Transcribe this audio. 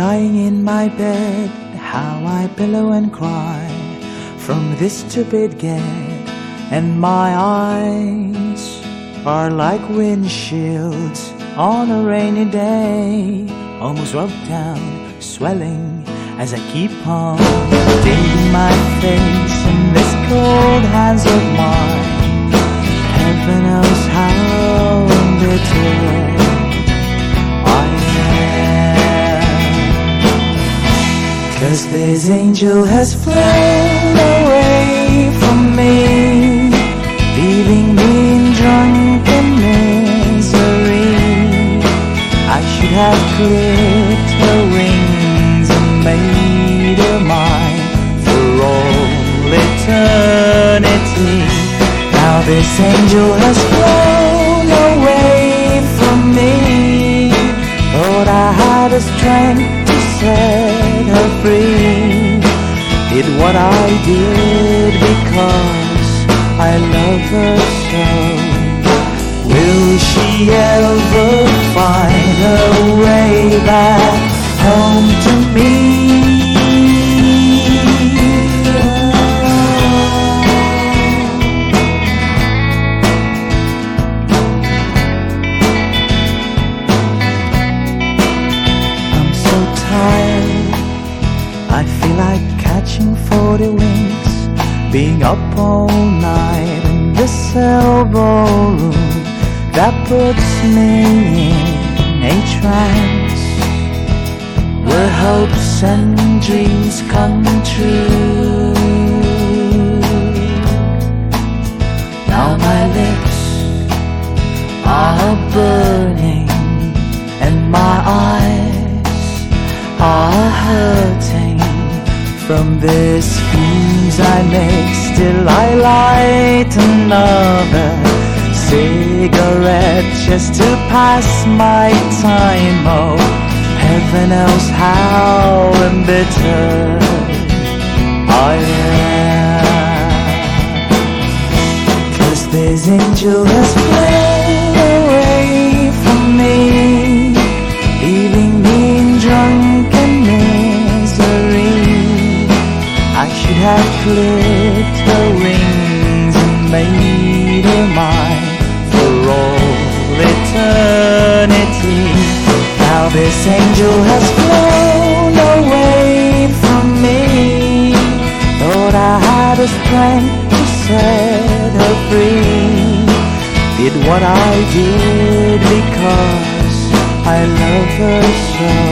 lying in my bed, how I pillow and cry from this stupid get, and my eyes are like windshields on a rainy day, almost rubbed down, swelling as I keep on digging my face in this cold hands of mine. Heaven knows how bitter. Cause this angel has flown away from me, leaving me in drunken misery. I should have clipped her wings and made her mine for all eternity. Now this angel has flown away from me. Thought I had the strength to set her free. Did what I did because I love her so. Will she ever find her way back home to me? Being up all night in this elbow room that puts me in a trance where hopes and dreams come true. Now my lips are burning and my eyes are hurting from the schemes I make. Still, I light another cigarette just to pass my time. Oh, heaven knows how embittered I am. Cause this angel has flown clipped her wings and made her mine for all eternity. Now this angel has flown away from me. Thought I had the strength to set her free. Did what I did because I love her so.